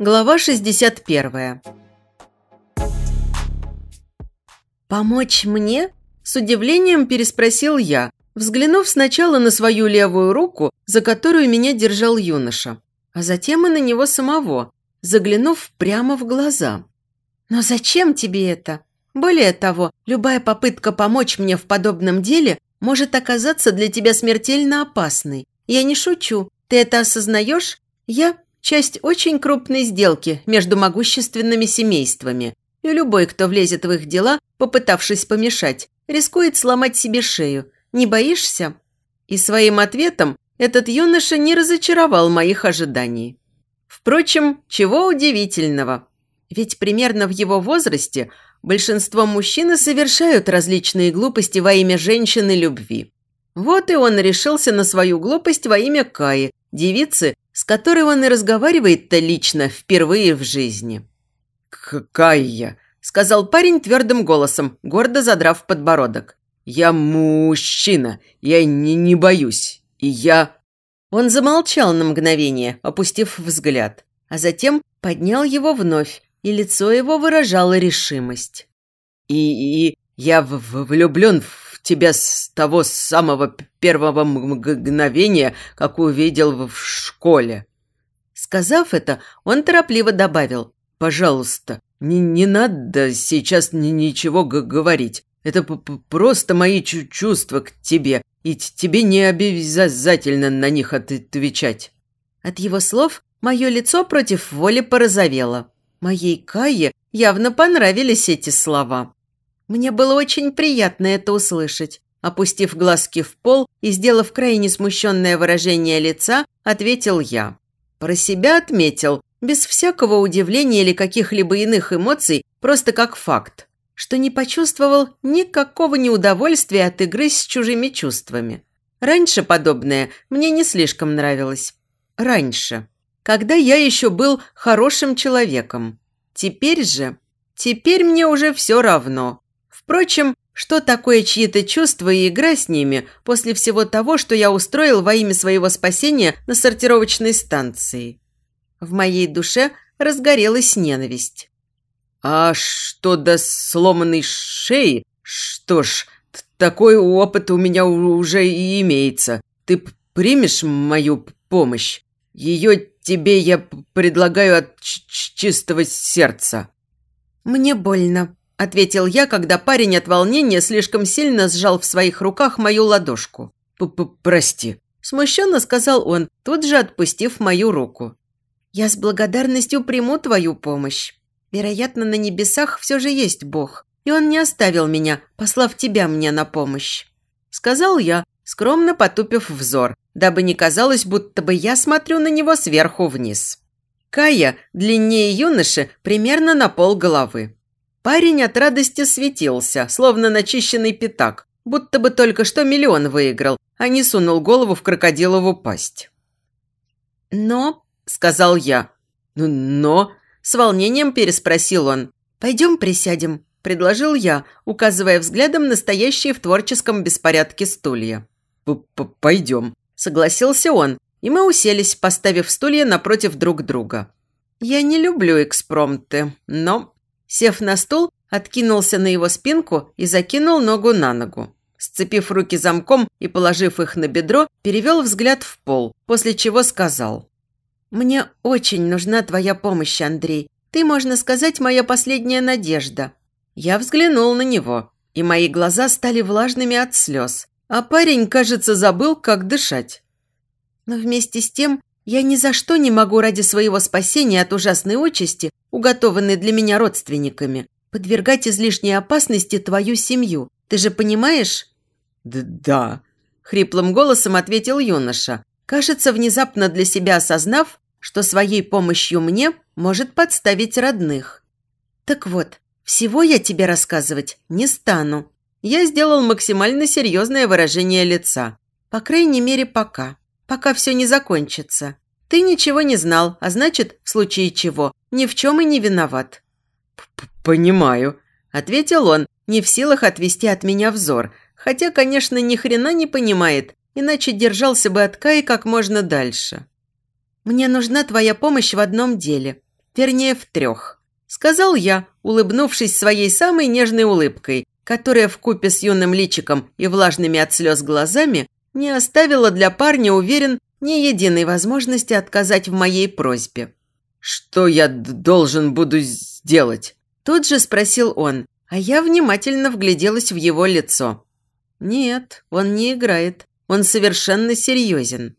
Глава 61. «Помочь мне?» – с удивлением переспросил я, взглянув сначала на свою левую руку, за которую меня держал юноша, а затем и на него самого, заглянув прямо в глаза. «Но зачем тебе это? Более того, любая попытка помочь мне в подобном деле может оказаться для тебя смертельно опасной. Я не шучу. Ты это осознаешь? Я часть очень крупной сделки между могущественными семействами, и любой, кто влезет в их дела, попытавшись помешать, рискует сломать себе шею. Не боишься?» И своим ответом этот юноша не разочаровал моих ожиданий. Впрочем, чего удивительного. Ведь примерно в его возрасте большинство мужчин совершают различные глупости во имя женщины любви. Вот и он решился на свою глупость во имя Каи, девицы, с которой он и разговаривает-то лично впервые в жизни. «Кайя», – сказал парень твердым голосом, гордо задрав подбородок. «Я мужчина, я не, не боюсь, и я...» Он замолчал на мгновение, опустив взгляд, а затем поднял его вновь, и лицо его выражало решимость. «И, и я в, в, влюблен в тебя с того самого первого мгновения, как увидел в школе». Сказав это, он торопливо добавил. «Пожалуйста, не, не надо сейчас ни, ничего говорить. Это просто мои чувства к тебе, и тебе не обязательно на них отвечать». От его слов мое лицо против воли порозовело. Моей Кае явно понравились эти слова. Мне было очень приятно это услышать. Опустив глазки в пол и сделав крайне смущенное выражение лица, ответил я. Про себя отметил, без всякого удивления или каких-либо иных эмоций, просто как факт, что не почувствовал никакого неудовольствия от игры с чужими чувствами. Раньше подобное мне не слишком нравилось. Раньше. Когда я еще был хорошим человеком. Теперь же... Теперь мне уже все равно. Впрочем, что такое чьи-то чувства и игра с ними после всего того, что я устроил во имя своего спасения на сортировочной станции? В моей душе разгорелась ненависть. «А что до сломанной шеи? Что ж, такой опыт у меня уже и имеется. Ты примешь мою помощь? Ее тебе я предлагаю от чистого сердца». «Мне больно», ответил я, когда парень от волнения слишком сильно сжал в своих руках мою ладошку. П -п «Прости», – смущенно сказал он, тут же отпустив мою руку. «Я с благодарностью приму твою помощь. Вероятно, на небесах все же есть Бог, и Он не оставил меня, послав тебя мне на помощь», – сказал я, скромно потупив взор, дабы не казалось, будто бы я смотрю на него сверху вниз. Кая длиннее юноши примерно на пол головы. Парень от радости светился, словно начищенный пятак, будто бы только что миллион выиграл, а не сунул голову в крокодилову пасть. «Но», – сказал я. «Ну, «Но?» – с волнением переспросил он. «Пойдем присядем», – предложил я, указывая взглядом настоящие в творческом беспорядке стулья. П -п «Пойдем», – согласился он, и мы уселись, поставив стулья напротив друг друга. Я не люблю экспромты, но Сев на стул, откинулся на его спинку и закинул ногу на ногу. Сцепив руки замком и положив их на бедро, перевел взгляд в пол, после чего сказал. «Мне очень нужна твоя помощь, Андрей. Ты, можно сказать, моя последняя надежда». Я взглянул на него, и мои глаза стали влажными от слез, а парень, кажется, забыл, как дышать. Но вместе с тем я ни за что не могу ради своего спасения от ужасной участи, уготованной для меня родственниками, подвергать излишней опасности твою семью. Ты же понимаешь?» «Да», – хриплым голосом ответил юноша, кажется, внезапно для себя осознав, что своей помощью мне может подставить родных. «Так вот, всего я тебе рассказывать не стану». Я сделал максимально серьезное выражение лица. По крайней мере, пока пока все не закончится. Ты ничего не знал, а значит, в случае чего, ни в чем и не виноват. «Понимаю», – ответил он, не в силах отвести от меня взор, хотя, конечно, ни хрена не понимает, иначе держался бы от Каи как можно дальше. «Мне нужна твоя помощь в одном деле, вернее, в трех», – сказал я, улыбнувшись своей самой нежной улыбкой, которая в купе с юным личиком и влажными от слез глазами не оставила для парня, уверен, ни единой возможности отказать в моей просьбе. «Что я должен буду сделать?» Тут же спросил он, а я внимательно вгляделась в его лицо. Нет, он не играет, он совершенно серьезен.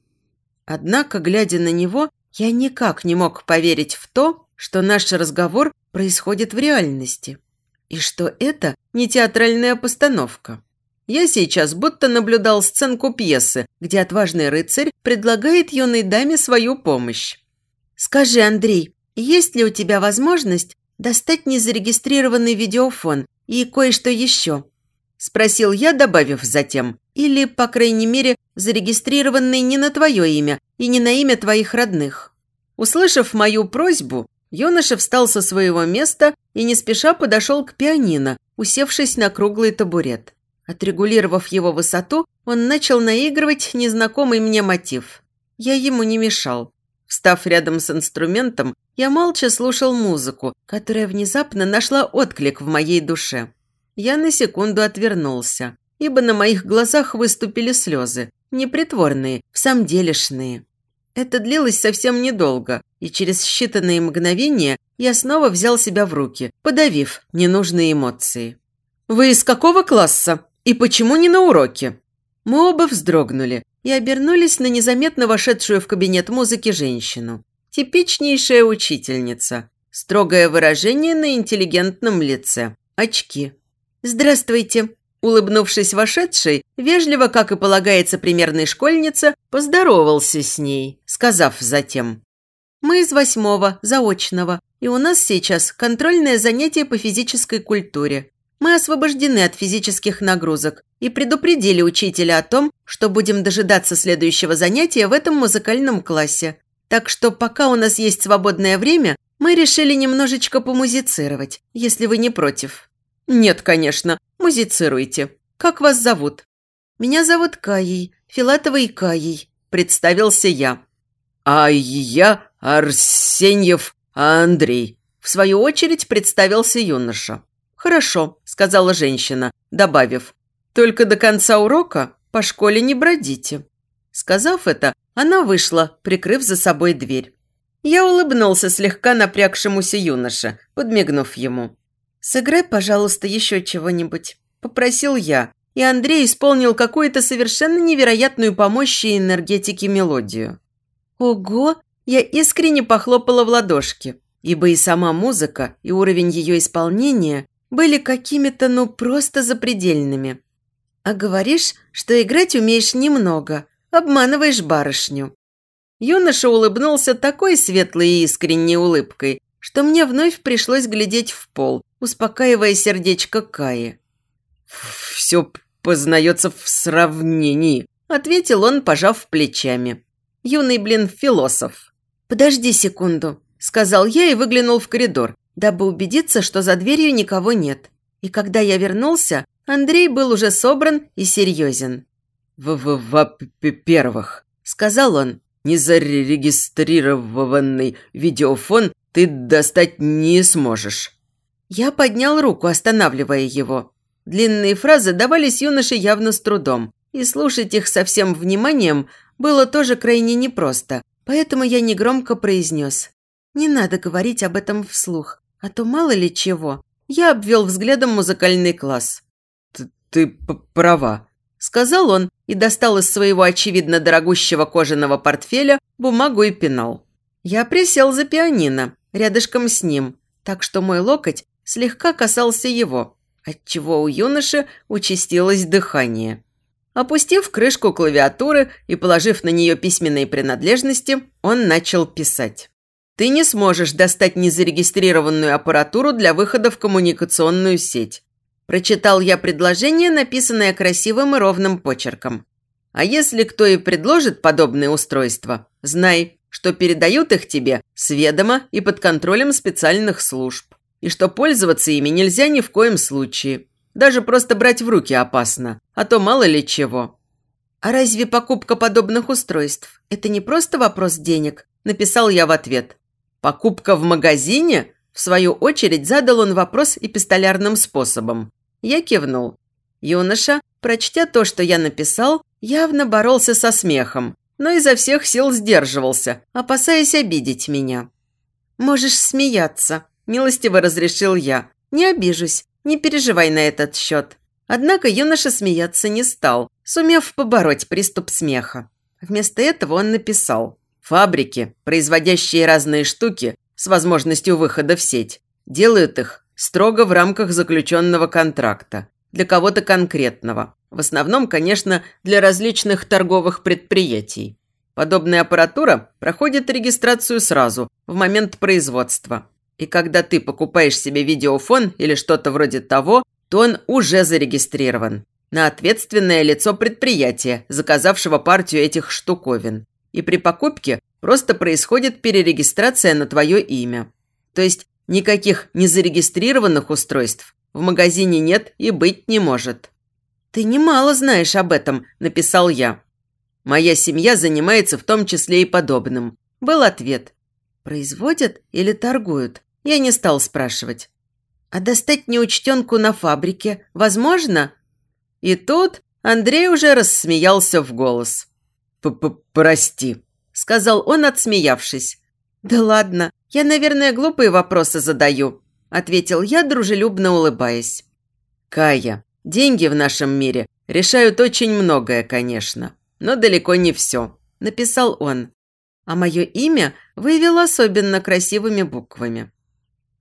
Однако, глядя на него, я никак не мог поверить в то, что наш разговор происходит в реальности. И что это не театральная постановка. Я сейчас будто наблюдал сценку пьесы, где отважный рыцарь предлагает юной даме свою помощь. «Скажи, Андрей, есть ли у тебя возможность достать незарегистрированный видеофон и кое-что еще?» Спросил я, добавив затем. «Или, по крайней мере, зарегистрированный не на твое имя и не на имя твоих родных». Услышав мою просьбу, юноша встал со своего места и не спеша подошел к пианино, усевшись на круглый табурет. Отрегулировав его высоту, он начал наигрывать незнакомый мне мотив. Я ему не мешал. Встав рядом с инструментом, я молча слушал музыку, которая внезапно нашла отклик в моей душе. Я на секунду отвернулся, ибо на моих глазах выступили слезы, непритворные, в самом делешные. Это длилось совсем недолго, и через считанные мгновения я снова взял себя в руки, подавив ненужные эмоции. «Вы из какого класса? И почему не на уроке?» Мы оба вздрогнули, и обернулись на незаметно вошедшую в кабинет музыки женщину. Типичнейшая учительница. Строгое выражение на интеллигентном лице. Очки. «Здравствуйте!» Улыбнувшись вошедшей, вежливо, как и полагается примерной школьнице, поздоровался с ней, сказав затем. «Мы из восьмого, заочного, и у нас сейчас контрольное занятие по физической культуре. Мы освобождены от физических нагрузок и предупредили учителя о том, что будем дожидаться следующего занятия в этом музыкальном классе. Так что пока у нас есть свободное время, мы решили немножечко помузицировать, если вы не против. Нет, конечно, музицируйте. Как вас зовут? Меня зовут Каей, Филатовой Каей, представился я. А я Арсеньев Андрей. В свою очередь представился юноша. «Хорошо», – сказала женщина, добавив. «Только до конца урока по школе не бродите». Сказав это, она вышла, прикрыв за собой дверь. Я улыбнулся слегка напрягшемуся юноше, подмигнув ему. «Сыграй, пожалуйста, еще чего-нибудь», – попросил я, и Андрей исполнил какую-то совершенно невероятную по мощи и энергетике мелодию. Ого! Я искренне похлопала в ладошки, ибо и сама музыка, и уровень ее исполнения были какими-то, ну, просто запредельными. А говоришь, что играть умеешь немного, обманываешь барышню. Юноша улыбнулся такой светлой и искренней улыбкой, что мне вновь пришлось глядеть в пол, успокаивая сердечко Каи. «Все познается в сравнении», – ответил он, пожав плечами. Юный, блин, философ. «Подожди секунду», – сказал я и выглянул в коридор, дабы убедиться, что за дверью никого нет. И когда я вернулся, Андрей был уже собран и серьезен. «Во-первых», – сказал он, – «незарегистрированный видеофон ты достать не сможешь». Я поднял руку, останавливая его. Длинные фразы давались юноше явно с трудом, и слушать их со всем вниманием было тоже крайне непросто, поэтому я негромко произнес. «Не надо говорить об этом вслух. А то мало ли чего. Я обвел взглядом музыкальный класс. «Ты, ты права», – сказал он и достал из своего очевидно дорогущего кожаного портфеля бумагу и пенал. Я присел за пианино, рядышком с ним, так что мой локоть слегка касался его, отчего у юноши участилось дыхание. Опустив крышку клавиатуры и положив на нее письменные принадлежности, он начал писать. Ты не сможешь достать незарегистрированную аппаратуру для выхода в коммуникационную сеть. Прочитал я предложение, написанное красивым и ровным почерком. А если кто и предложит подобное устройство, знай, что передают их тебе с ведома и под контролем специальных служб. И что пользоваться ими нельзя ни в коем случае. Даже просто брать в руки опасно, а то мало ли чего. «А разве покупка подобных устройств – это не просто вопрос денег?» – написал я в ответ. «Покупка в магазине?» В свою очередь задал он вопрос эпистолярным способом. Я кивнул. Юноша, прочтя то, что я написал, явно боролся со смехом, но изо всех сил сдерживался, опасаясь обидеть меня. «Можешь смеяться», – милостиво разрешил я. «Не обижусь, не переживай на этот счет». Однако юноша смеяться не стал, сумев побороть приступ смеха. Вместо этого он написал «Фабрики, производящие разные штуки с возможностью выхода в сеть, делают их строго в рамках заключенного контракта, для кого-то конкретного. В основном, конечно, для различных торговых предприятий. Подобная аппаратура проходит регистрацию сразу, в момент производства. И когда ты покупаешь себе видеофон или что-то вроде того, то он уже зарегистрирован на ответственное лицо предприятия, заказавшего партию этих штуковин. И при покупке просто происходит перерегистрация на твое имя. То есть никаких незарегистрированных устройств в магазине нет и быть не может. «Ты немало знаешь об этом», – написал я. «Моя семья занимается в том числе и подобным», – был ответ. «Производят или торгуют?» Я не стал спрашивать. «А достать неучтенку на фабрике возможно?» И тут Андрей уже рассмеялся в голос. П -п «Прости», – сказал он, отсмеявшись. «Да ладно, я, наверное, глупые вопросы задаю», – ответил я, дружелюбно улыбаясь. «Кая, деньги в нашем мире решают очень многое, конечно, но далеко не все», – написал он. А мое имя вывел особенно красивыми буквами.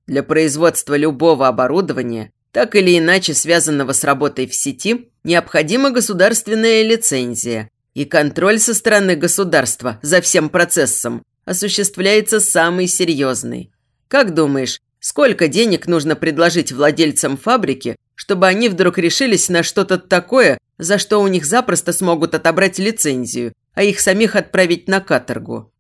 Для производства любого оборудования, так или иначе связанного с работой в сети, необходима государственная лицензия, и контроль со стороны государства за всем процессом осуществляется самый серьезный. Как думаешь, сколько денег нужно предложить владельцам фабрики, чтобы они вдруг решились на что-то такое, за что у них запросто смогут отобрать лицензию, а их самих отправить на каторгу?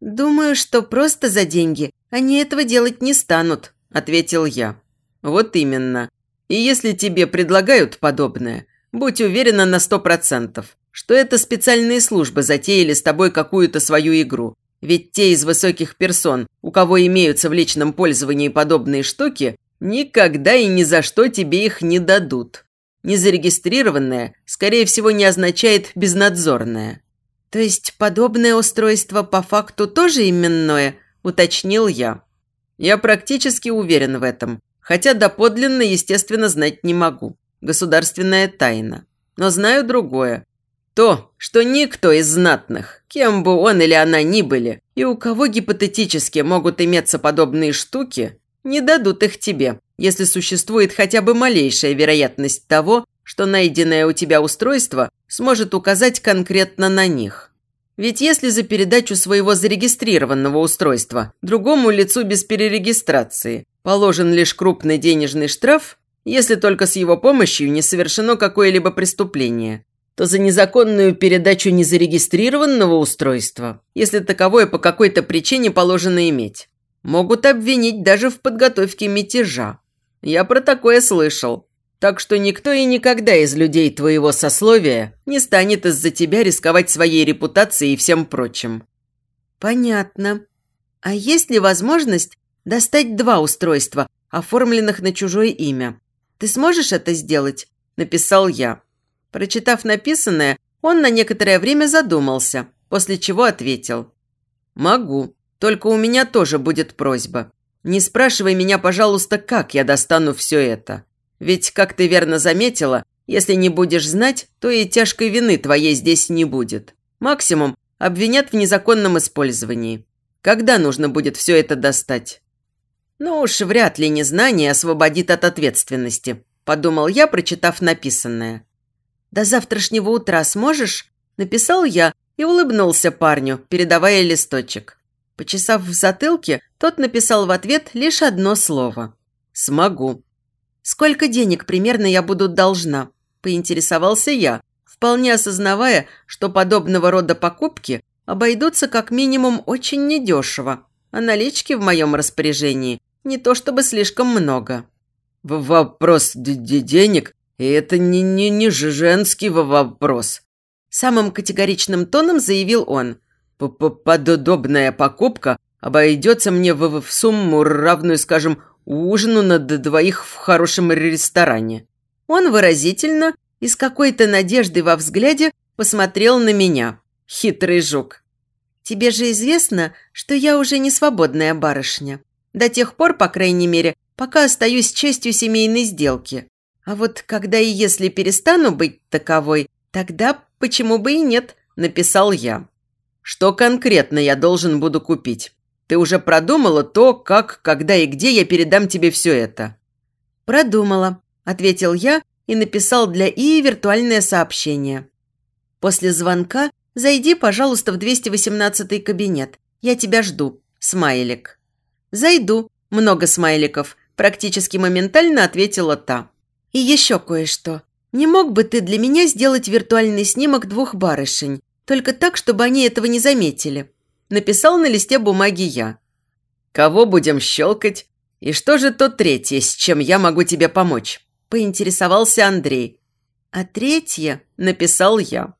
«Думаю, что просто за деньги они этого делать не станут», – ответил я. «Вот именно. И если тебе предлагают подобное, будь уверена на сто процентов, что это специальные службы затеяли с тобой какую-то свою игру. Ведь те из высоких персон, у кого имеются в личном пользовании подобные штуки, никогда и ни за что тебе их не дадут. Незарегистрированное, скорее всего, не означает безнадзорное. «То есть подобное устройство по факту тоже именное?» – уточнил я. «Я практически уверен в этом, хотя доподлинно, естественно, знать не могу. Государственная тайна. Но знаю другое. То, что никто из знатных, кем бы он или она ни были, и у кого гипотетически могут иметься подобные штуки, не дадут их тебе, если существует хотя бы малейшая вероятность того, что найденное у тебя устройство сможет указать конкретно на них. Ведь если за передачу своего зарегистрированного устройства другому лицу без перерегистрации положен лишь крупный денежный штраф, если только с его помощью не совершено какое-либо преступление, то за незаконную передачу незарегистрированного устройства, если таковое по какой-то причине положено иметь, могут обвинить даже в подготовке мятежа. Я про такое слышал. Так что никто и никогда из людей твоего сословия не станет из-за тебя рисковать своей репутацией и всем прочим». «Понятно. А есть ли возможность достать два устройства, оформленных на чужое имя? Ты сможешь это сделать?» – написал я. Прочитав написанное, он на некоторое время задумался, после чего ответил. «Могу. Только у меня тоже будет просьба. Не спрашивай меня, пожалуйста, как я достану все это. Ведь, как ты верно заметила, если не будешь знать, то и тяжкой вины твоей здесь не будет. Максимум обвинят в незаконном использовании. Когда нужно будет все это достать? Ну уж вряд ли незнание освободит от ответственности, подумал я, прочитав написанное. До завтрашнего утра сможешь? Написал я и улыбнулся парню, передавая листочек. Почесав в затылке, тот написал в ответ лишь одно слово. «Смогу». «Сколько денег примерно я буду должна?» – поинтересовался я, вполне осознавая, что подобного рода покупки обойдутся как минимум очень недешево, а налички в моем распоряжении не то чтобы слишком много. В «Вопрос денег – это не, не, не женский вопрос», – самым категоричным тоном заявил он. П -п «Подобная покупка обойдется мне в, в сумму, равную, скажем, ужину на двоих в хорошем ресторане». Он выразительно и с какой-то надеждой во взгляде посмотрел на меня. Хитрый жук. «Тебе же известно, что я уже не свободная барышня. До тех пор, по крайней мере, пока остаюсь частью семейной сделки. А вот когда и если перестану быть таковой, тогда почему бы и нет?» – написал я. «Что конкретно я должен буду купить? Ты уже продумала то, как, когда и где я передам тебе все это?» «Продумала», – ответил я и написал для И виртуальное сообщение. «После звонка зайди, пожалуйста, в 218 кабинет. Я тебя жду. Смайлик». «Зайду. Много смайликов», – практически моментально ответила та. «И еще кое-что. Не мог бы ты для меня сделать виртуальный снимок двух барышень, только так, чтобы они этого не заметили?» Написал на листе бумаги я. «Кого будем щелкать? И что же то третье, с чем я могу тебе помочь?» поинтересовался Андрей. А третье написал я.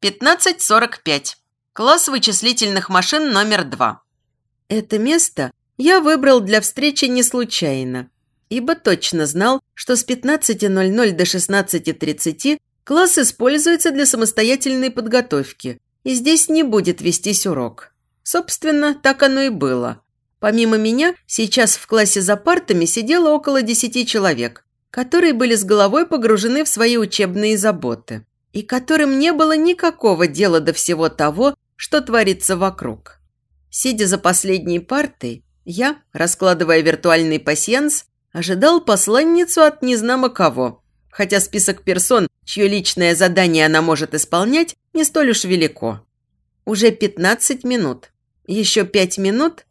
15.45. Класс вычислительных машин номер два. Это место я выбрал для встречи не случайно, ибо точно знал, что с 15.00 до 16.30 класс используется для самостоятельной подготовки, и здесь не будет вестись урок. Собственно, так оно и было. Помимо меня, сейчас в классе за партами сидело около десяти человек, которые были с головой погружены в свои учебные заботы и которым не было никакого дела до всего того, что творится вокруг. Сидя за последней партой, я, раскладывая виртуальный пасьянс, ожидал посланницу от незнамо кого, хотя список персон, чье личное задание она может исполнять, не столь уж велико. Уже 15 минут. Еще 5 минут.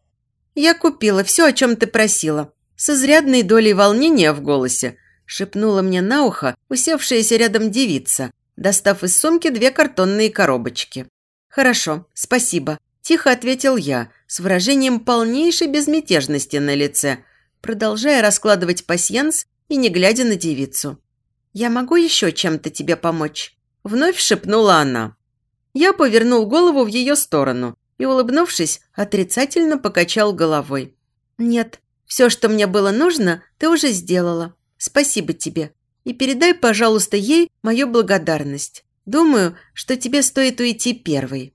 Я купила все, о чем ты просила. С изрядной долей волнения в голосе, шепнула мне на ухо усевшаяся рядом девица, достав из сумки две картонные коробочки. «Хорошо, спасибо», – тихо ответил я, с выражением полнейшей безмятежности на лице, продолжая раскладывать пасьянс и не глядя на девицу. «Я могу еще чем-то тебе помочь?» – вновь шепнула она. Я повернул голову в ее сторону и, улыбнувшись, отрицательно покачал головой. «Нет, все, что мне было нужно, ты уже сделала. Спасибо тебе. И передай, пожалуйста, ей мою благодарность. Думаю, что тебе стоит уйти первой».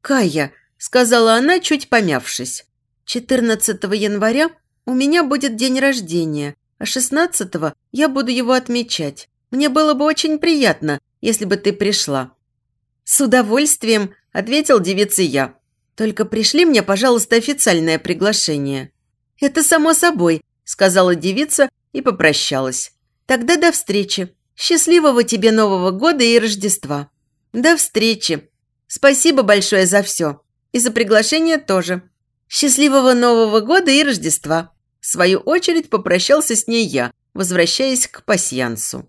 «Кая», – сказала она, чуть помявшись. «14 января у меня будет день рождения, а 16 я буду его отмечать. Мне было бы очень приятно, если бы ты пришла». «С удовольствием», – ответил девице я. «Только пришли мне, пожалуйста, официальное приглашение». «Это само собой», – сказала девица и попрощалась. «Тогда до встречи. Счастливого тебе Нового года и Рождества». «До встречи. Спасибо большое за все. И за приглашение тоже. Счастливого Нового года и Рождества». В свою очередь попрощался с ней я, возвращаясь к пасьянсу.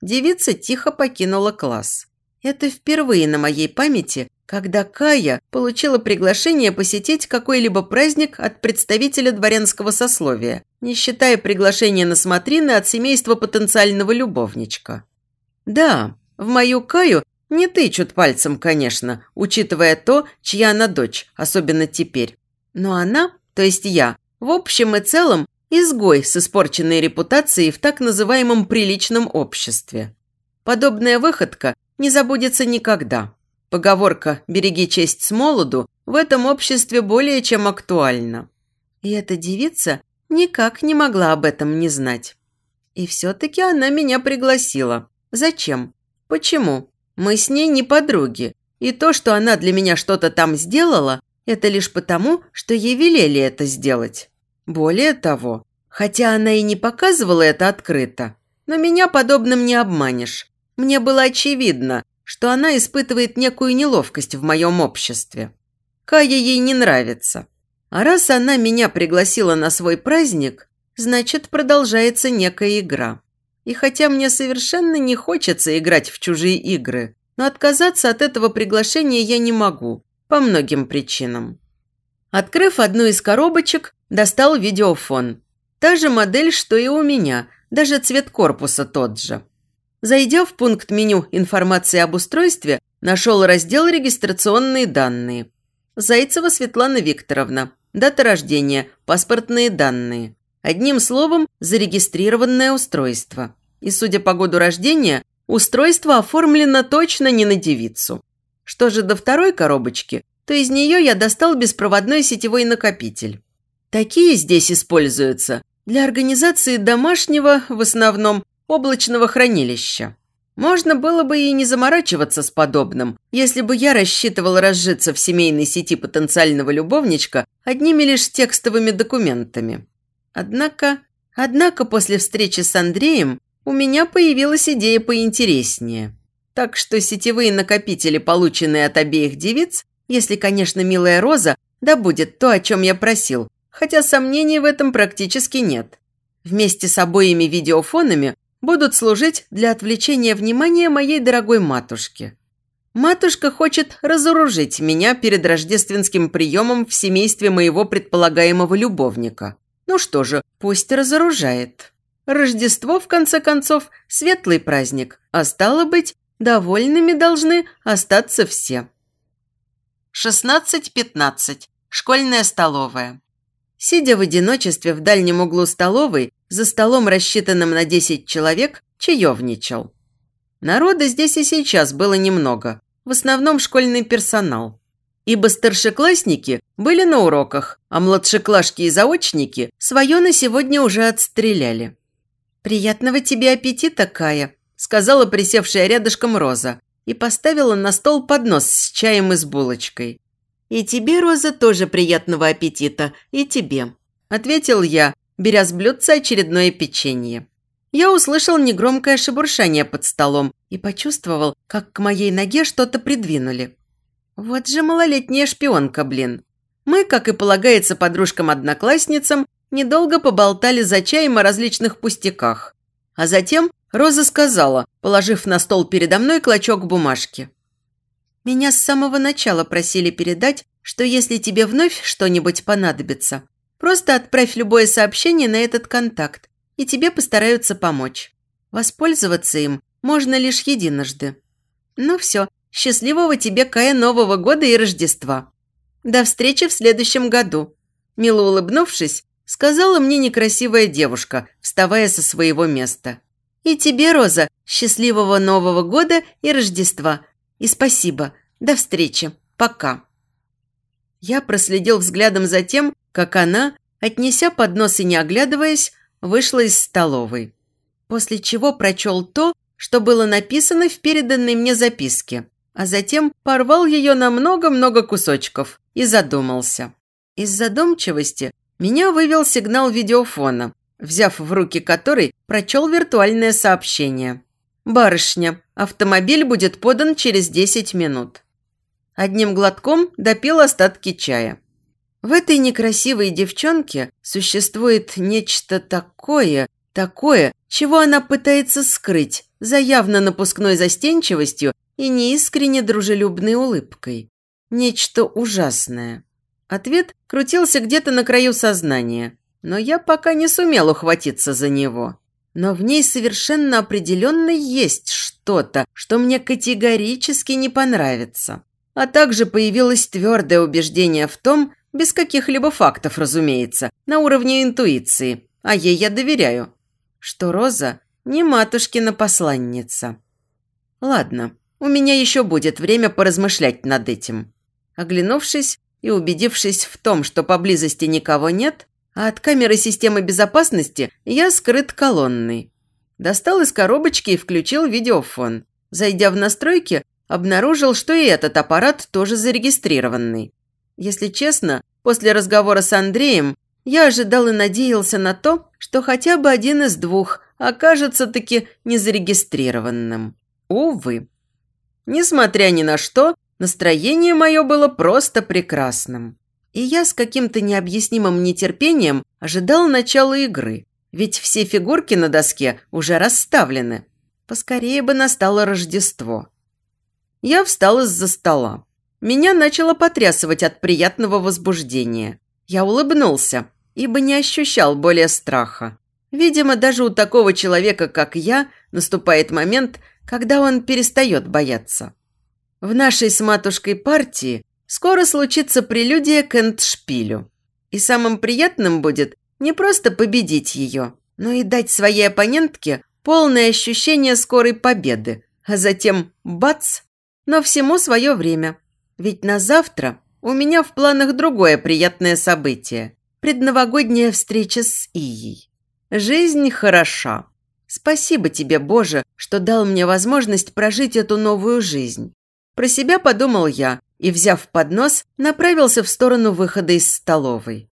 Девица тихо покинула класс. Это впервые на моей памяти, когда Кая получила приглашение посетить какой-либо праздник от представителя дворянского сословия, не считая приглашения на смотрины от семейства потенциального любовничка. Да, в мою Каю не тычут пальцем, конечно, учитывая то, чья она дочь, особенно теперь. Но она, то есть я, в общем и целом, изгой с испорченной репутацией в так называемом приличном обществе. Подобная выходка не забудется никогда. Поговорка «береги честь с молоду» в этом обществе более чем актуальна. И эта девица никак не могла об этом не знать. И все-таки она меня пригласила. Зачем? Почему? Мы с ней не подруги. И то, что она для меня что-то там сделала, это лишь потому, что ей велели это сделать. Более того, хотя она и не показывала это открыто, но меня подобным не обманешь. Мне было очевидно, что она испытывает некую неловкость в моем обществе. Кая ей не нравится. А раз она меня пригласила на свой праздник, значит, продолжается некая игра. И хотя мне совершенно не хочется играть в чужие игры, но отказаться от этого приглашения я не могу, по многим причинам. Открыв одну из коробочек, достал видеофон. Та же модель, что и у меня, даже цвет корпуса тот же. Зайдя в пункт меню информации об устройстве, нашел раздел «Регистрационные данные». Зайцева Светлана Викторовна. Дата рождения, паспортные данные. Одним словом, зарегистрированное устройство. И, судя по году рождения, устройство оформлено точно не на девицу. Что же до второй коробочки, то из нее я достал беспроводной сетевой накопитель. Такие здесь используются для организации домашнего, в основном, облачного хранилища. Можно было бы и не заморачиваться с подобным, если бы я рассчитывал разжиться в семейной сети потенциального любовничка одними лишь текстовыми документами. Однако, однако после встречи с Андреем у меня появилась идея поинтереснее. Так что сетевые накопители, полученные от обеих девиц, если, конечно, милая Роза добудет то, о чем я просил, хотя сомнений в этом практически нет. Вместе с обоими видеофонами будут служить для отвлечения внимания моей дорогой матушки. Матушка хочет разоружить меня перед рождественским приемом в семействе моего предполагаемого любовника. Ну что же, пусть разоружает. Рождество, в конце концов, светлый праздник, а стало быть, довольными должны остаться все. 16.15. Школьная столовая. Сидя в одиночестве в дальнем углу столовой, за столом, рассчитанным на 10 человек, чаевничал. Народа здесь и сейчас было немного, в основном школьный персонал. Ибо старшеклассники были на уроках, а младшеклашки и заочники свое на сегодня уже отстреляли. «Приятного тебе аппетита, Кая», – сказала присевшая рядышком Роза и поставила на стол поднос с чаем и с булочкой. «И тебе, Роза, тоже приятного аппетита. И тебе», – ответил я, беря с блюдца очередное печенье. Я услышал негромкое шебуршание под столом и почувствовал, как к моей ноге что-то придвинули. Вот же малолетняя шпионка, блин. Мы, как и полагается подружкам-одноклассницам, недолго поболтали за чаем о различных пустяках. А затем Роза сказала, положив на стол передо мной клочок бумажки. Меня с самого начала просили передать, что если тебе вновь что-нибудь понадобится, просто отправь любое сообщение на этот контакт, и тебе постараются помочь. Воспользоваться им можно лишь единожды. Ну все, счастливого тебе, Кая, Нового года и Рождества. До встречи в следующем году. Мило улыбнувшись, сказала мне некрасивая девушка, вставая со своего места. И тебе, Роза, счастливого Нового года и Рождества – и спасибо. До встречи. Пока». Я проследил взглядом за тем, как она, отнеся поднос и не оглядываясь, вышла из столовой. После чего прочел то, что было написано в переданной мне записке, а затем порвал ее на много-много кусочков и задумался. Из задумчивости меня вывел сигнал видеофона, взяв в руки который, прочел виртуальное сообщение. «Барышня, автомобиль будет подан через 10 минут». Одним глотком допил остатки чая. В этой некрасивой девчонке существует нечто такое, такое, чего она пытается скрыть за явно напускной застенчивостью и неискренне дружелюбной улыбкой. Нечто ужасное. Ответ крутился где-то на краю сознания, но я пока не сумел ухватиться за него. Но в ней совершенно определенно есть что-то, что мне категорически не понравится. А также появилось твердое убеждение в том, без каких-либо фактов, разумеется, на уровне интуиции, а ей я доверяю, что Роза не матушкина посланница. Ладно, у меня еще будет время поразмышлять над этим. Оглянувшись и убедившись в том, что поблизости никого нет, а от камеры системы безопасности я скрыт колонной. Достал из коробочки и включил видеофон. Зайдя в настройки, обнаружил, что и этот аппарат тоже зарегистрированный. Если честно, после разговора с Андреем я ожидал и надеялся на то, что хотя бы один из двух окажется таки незарегистрированным. Увы. Несмотря ни на что, настроение мое было просто прекрасным. И я с каким-то необъяснимым нетерпением ожидал начала игры, ведь все фигурки на доске уже расставлены. Поскорее бы настало Рождество. Я встал из-за стола. Меня начало потрясывать от приятного возбуждения. Я улыбнулся. ибо не ощущал более страха. Видимо, даже у такого человека, как я, наступает момент, когда он перестает бояться. В нашей с матушкой партии скоро случится прелюдия к эндшпилю. И самым приятным будет не просто победить ее, но и дать своей оппонентке полное ощущение скорой победы, а затем бац! Но всему свое время. Ведь на завтра у меня в планах другое приятное событие – предновогодняя встреча с Ией. Жизнь хороша. Спасибо тебе, Боже, что дал мне возможность прожить эту новую жизнь. Про себя подумал я и, взяв поднос, направился в сторону выхода из столовой.